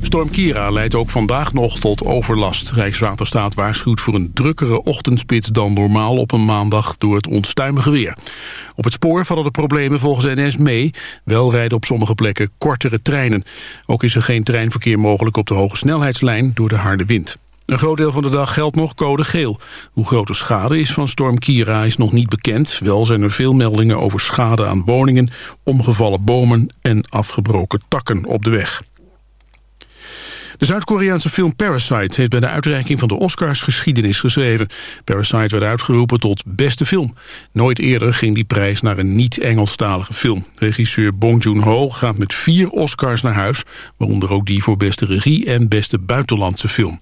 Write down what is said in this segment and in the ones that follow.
Storm Kira leidt ook vandaag nog tot overlast. Rijkswaterstaat waarschuwt voor een drukkere ochtendspits dan normaal op een maandag door het onstuimige weer. Op het spoor vallen de problemen volgens NS mee. Wel rijden op sommige plekken kortere treinen. Ook is er geen treinverkeer mogelijk op de hoge snelheidslijn door de harde wind. Een groot deel van de dag geldt nog code geel. Hoe groot de schade is van storm Kira is nog niet bekend. Wel zijn er veel meldingen over schade aan woningen, omgevallen bomen en afgebroken takken op de weg. De Zuid-Koreaanse film Parasite heeft bij de uitreiking van de Oscars geschiedenis geschreven. Parasite werd uitgeroepen tot beste film. Nooit eerder ging die prijs naar een niet-Engelstalige film. Regisseur Bong Joon-ho gaat met vier Oscars naar huis, waaronder ook die voor beste regie en beste buitenlandse film.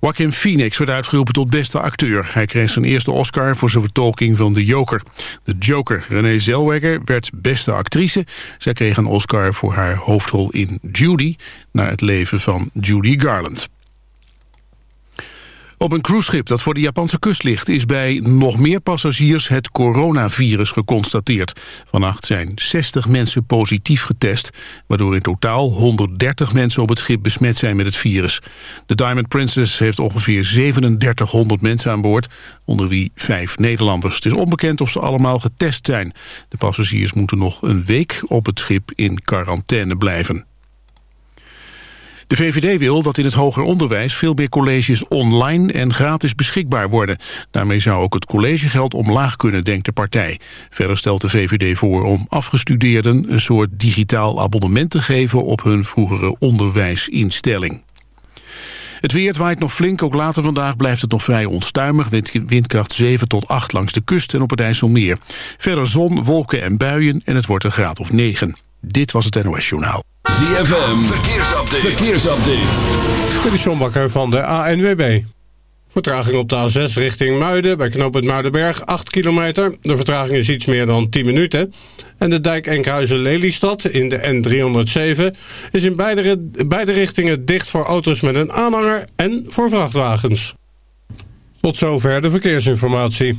Joaquin Phoenix werd uitgeroepen tot beste acteur. Hij kreeg zijn eerste Oscar voor zijn vertolking van The Joker. De Joker, Renée Zellweger, werd beste actrice. Zij kreeg een Oscar voor haar hoofdrol in Judy... naar het leven van Judy Garland. Op een cruiseschip dat voor de Japanse kust ligt... is bij nog meer passagiers het coronavirus geconstateerd. Vannacht zijn 60 mensen positief getest... waardoor in totaal 130 mensen op het schip besmet zijn met het virus. De Diamond Princess heeft ongeveer 3700 mensen aan boord... onder wie vijf Nederlanders. Het is onbekend of ze allemaal getest zijn. De passagiers moeten nog een week op het schip in quarantaine blijven. De VVD wil dat in het hoger onderwijs veel meer colleges online en gratis beschikbaar worden. Daarmee zou ook het collegegeld omlaag kunnen, denkt de partij. Verder stelt de VVD voor om afgestudeerden een soort digitaal abonnement te geven op hun vroegere onderwijsinstelling. Het weer waait nog flink, ook later vandaag blijft het nog vrij onstuimig. Windkracht 7 tot 8 langs de kust en op het IJsselmeer. Verder zon, wolken en buien en het wordt een graad of 9. Dit was het NOS Journaal. ZFM, verkeersupdate. verkeersupdate. Dit is John Bakker van de ANWB. Vertraging op de A6 richting Muiden bij knooppunt Muidenberg 8 kilometer. De vertraging is iets meer dan 10 minuten. En de dijk Enkhuizen-Lelystad in de N307 is in beide, beide richtingen dicht voor auto's met een aanhanger en voor vrachtwagens. Tot zover de verkeersinformatie.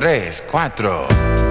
tres, cuatro.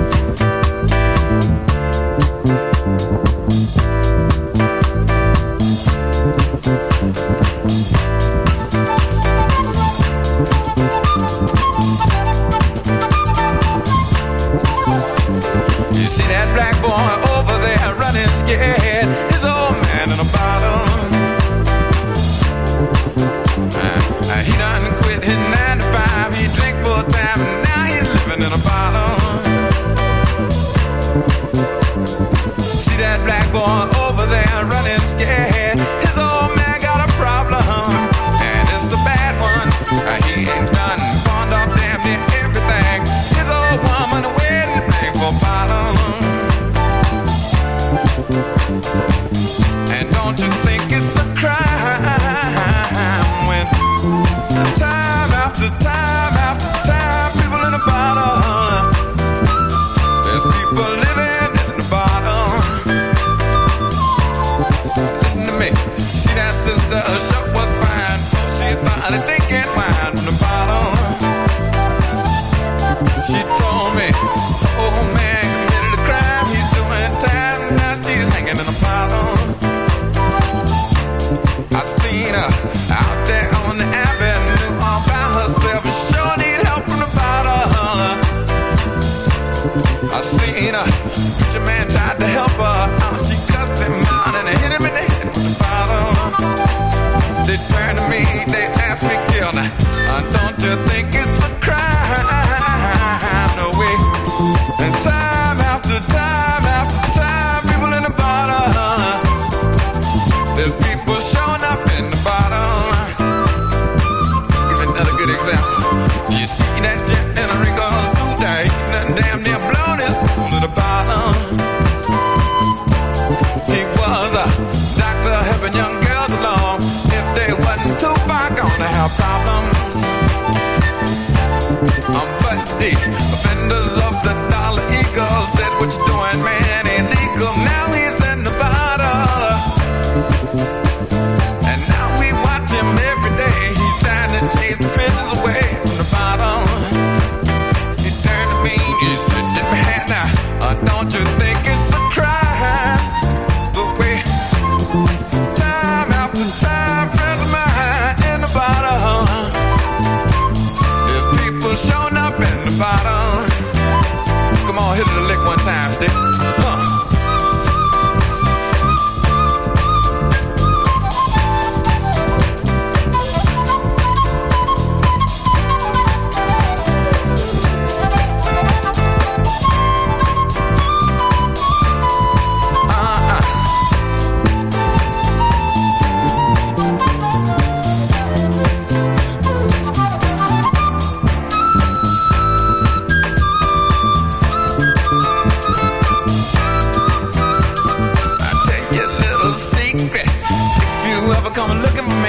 Japan tried to help her. did. ever come looking look at me.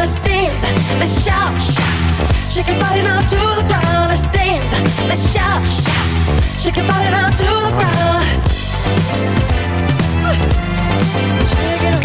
let's dance, let's shout, shout. Shake your body the ground, let's dance, let's shout, shout. The ground. Shake it up.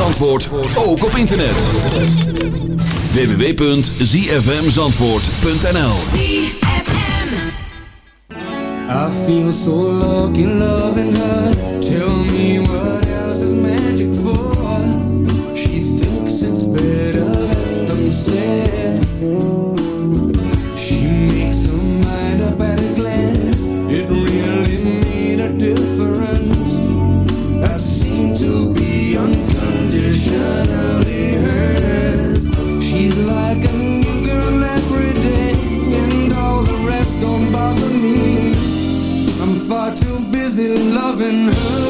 Zandvoort ook op internet. www.zfmzandvoort.nl I feel so lucky loving her Tell me what else is magic for? loving her.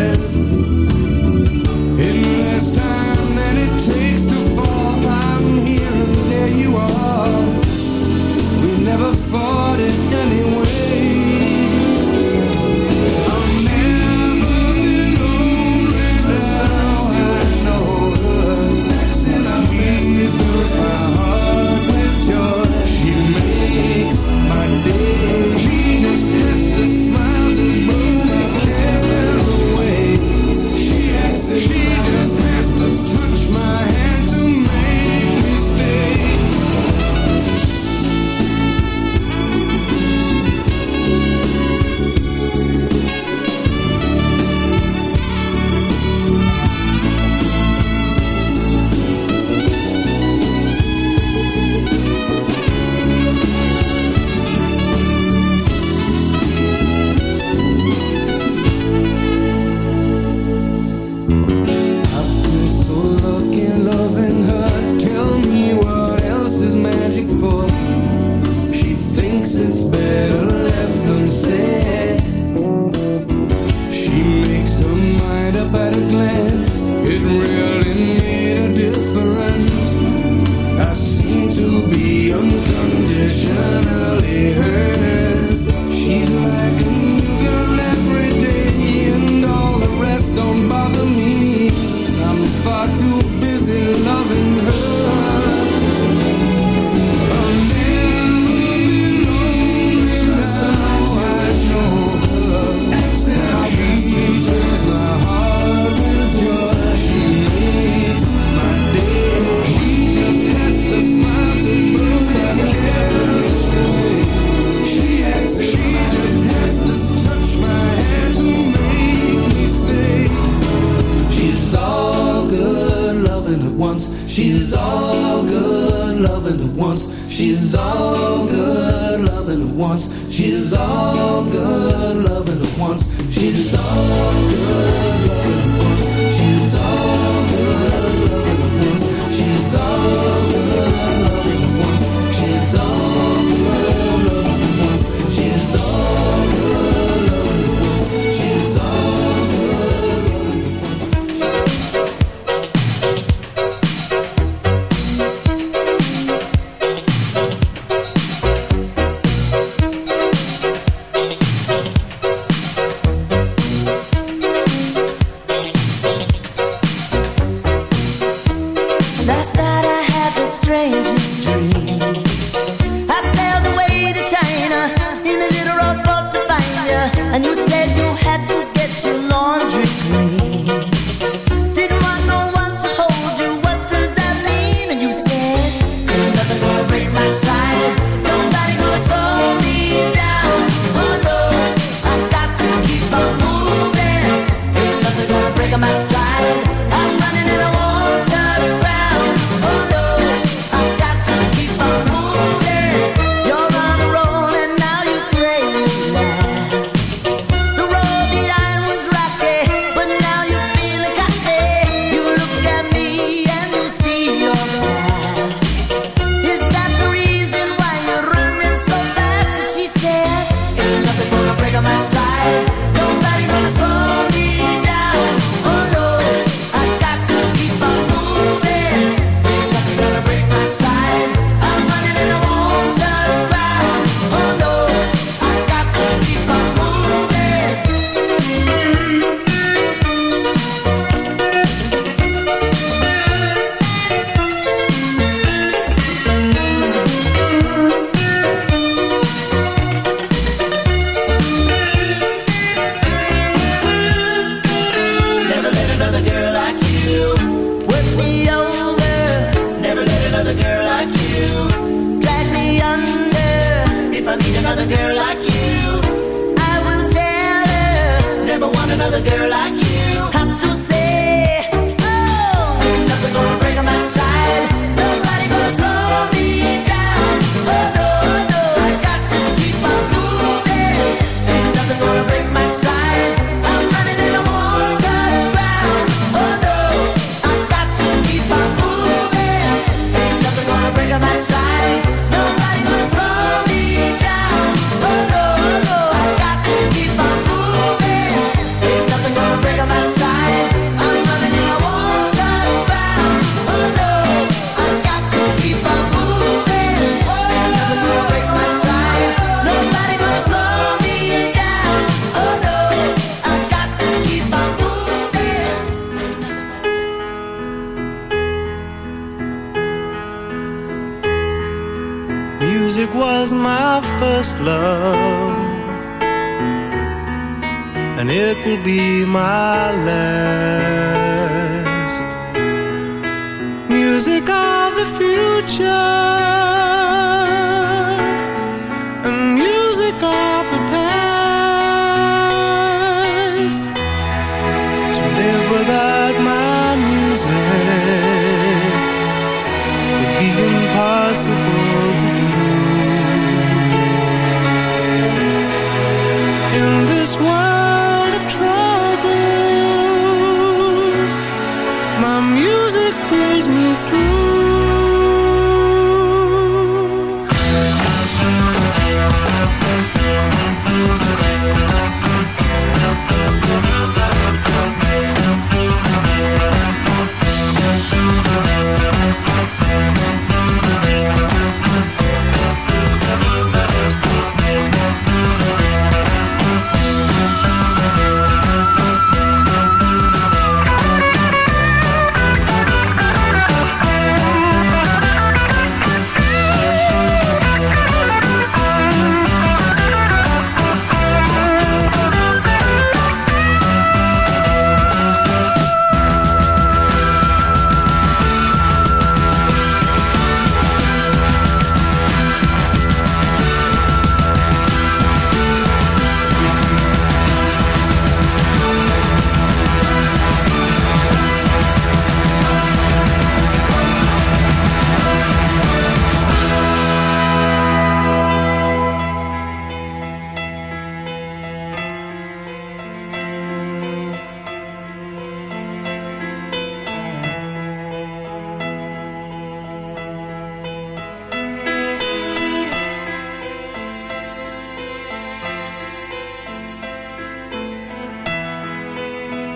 Once. She's all good picture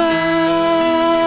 vai.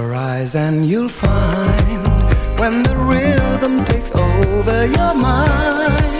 your eyes and you'll find when the rhythm takes over your mind.